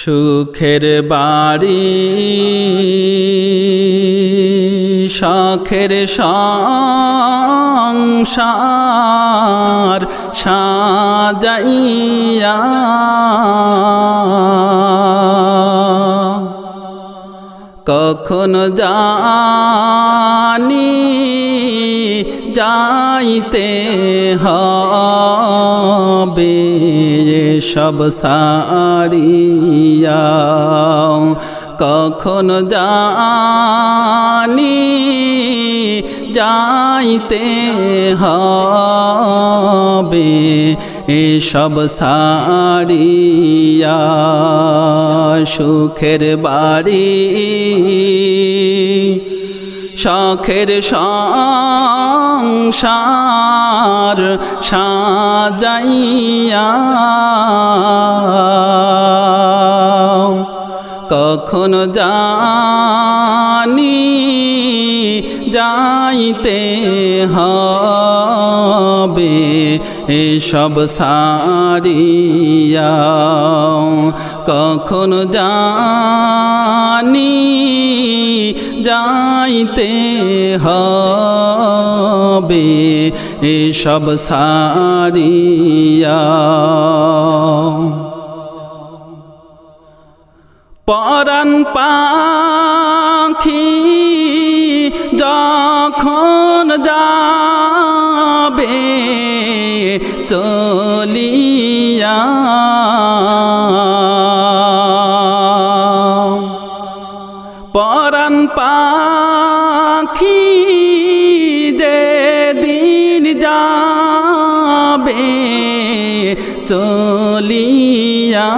সুখের বাড়ি শখের সংসার সাজাইয়া। কখন জানি যাইতে হবে সব সারিয়া। কখন জানি যাইতে হবে এসব সারিয়া। সুখের বাড়ি শখের সংসার সাজাইয়া কখন জানি যাইতে হবে এসব সারিয়া। কখন জানি যাইতে হবে এসব সারিয়া। পরাণ পাখি যখন যাবে চলিয়া চলিয়া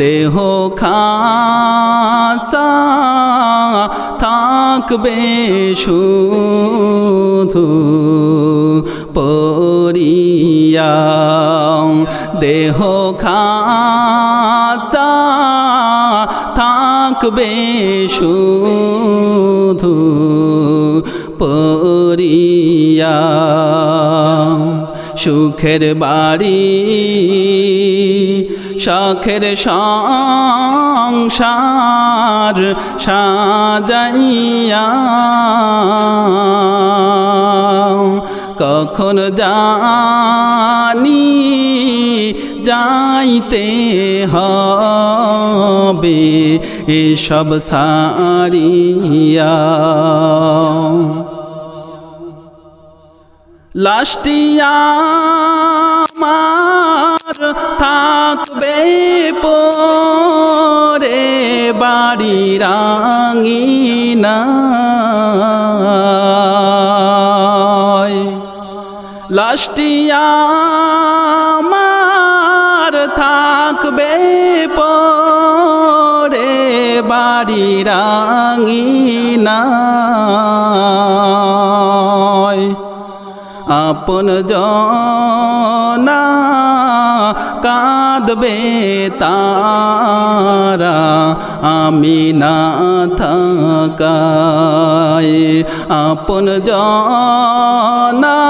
দেহ খাসা থাকবে শুধু পরিয়া দেহ খাতা থাকবে শুধু সুখের বাড়ি শখের সংসার সাজাইয়া। কখন জানি যাইতে হবে এসব সারিয়া। লাস্টিয়া মার থাকবে পরে বাড়ি রাঙিনা লাস্টিয়া মার থাকবে পরে বাড়ি রাঙিনা আপন জনা কাঁদবে তারা, আমি না থাকায়। আপন জনা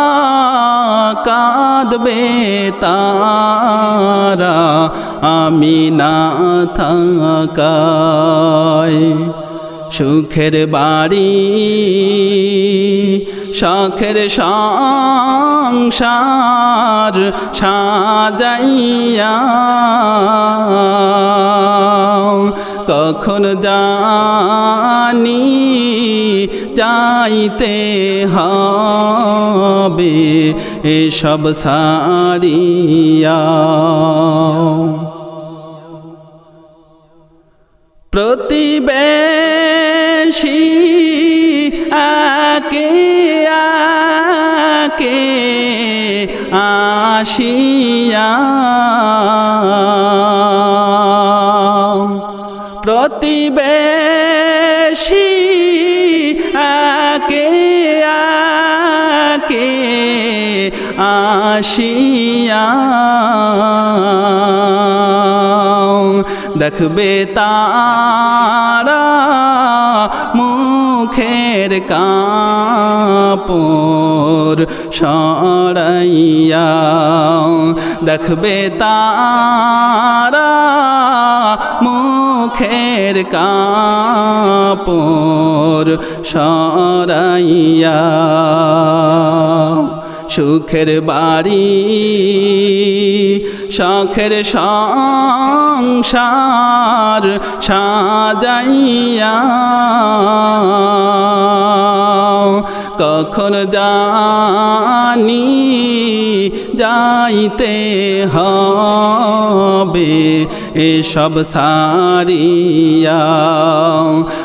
কাঁদবে তারা, আমি না থাকায়। সুখের বাড়ি শখের সংসার সাজাইয়া। কখন জানি যাইতে হবে এসব সারিয়া প্রতিবেশী আকে আসিয়া। প্রতিবেশী আকে আকে আসিয়া। দেখবে তারা মুখের কাপর সরাইয়া দেখবে তারা মুখের কাপর সরাইয়া সুখের বাড়ি শখের সংসার সাজাইয়া কখন জানি যাইতে হবে এসব সারিয়া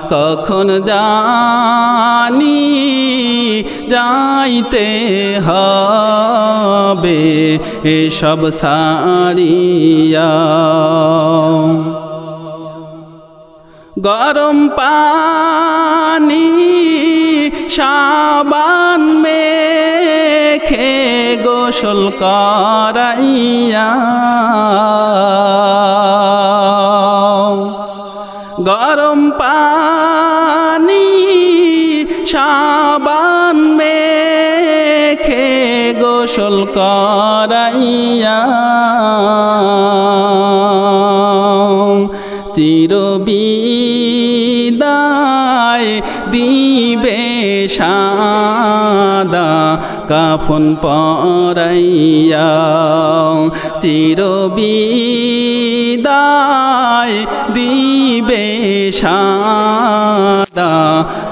কখন জানি যাইতে হবে এসব সারিয়া গরম পানি সাবান মেখে গোসল করাইয়া। গরম পানি সাবান করাইয়া চিরবিদায় দিবে সাদা কাফন পরাইয়া চিরবিদায় দিবে সাদা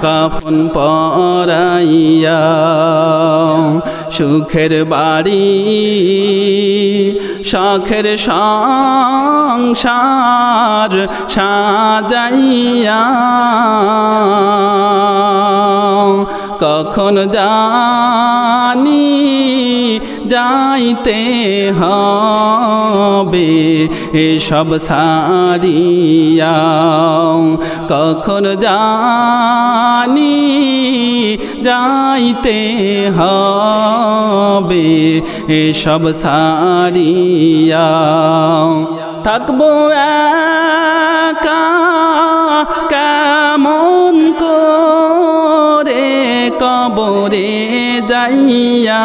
কাফন পরাইয়া সুখের বাড়ি শখের সংসার সাজাইয়া। কখন জানি যাইতে হবে এসব সারিয়া কখন জানি যাইতে হবে এসব সারিয়া থাকব একা। কেমন করে কবরে যাইয়া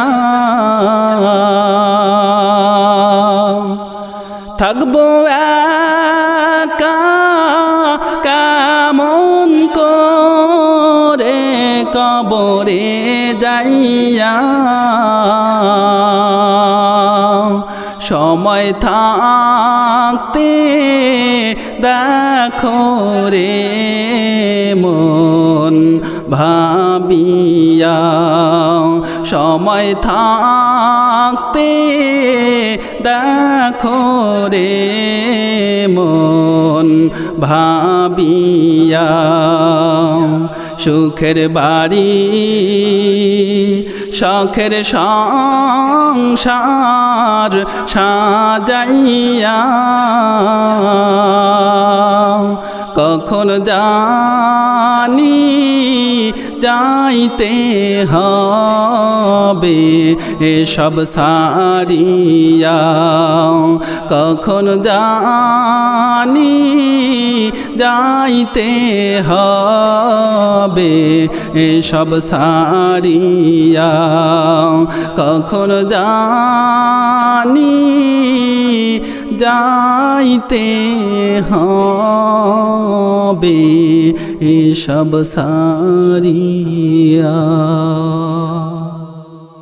থাকতে দেখো রে মন ভাবিয়া সময় থাকতে দেখো রে মন ভাবিয়া সুখের বাড়ি শখের সংসার সাজাইয়া। কখন জানি যাইতে হবে এসব সারিয়া কখন জানি যাইতে হবে এসব সারিয়া কখন জানি যাইতে হবে। এসব সারিয়া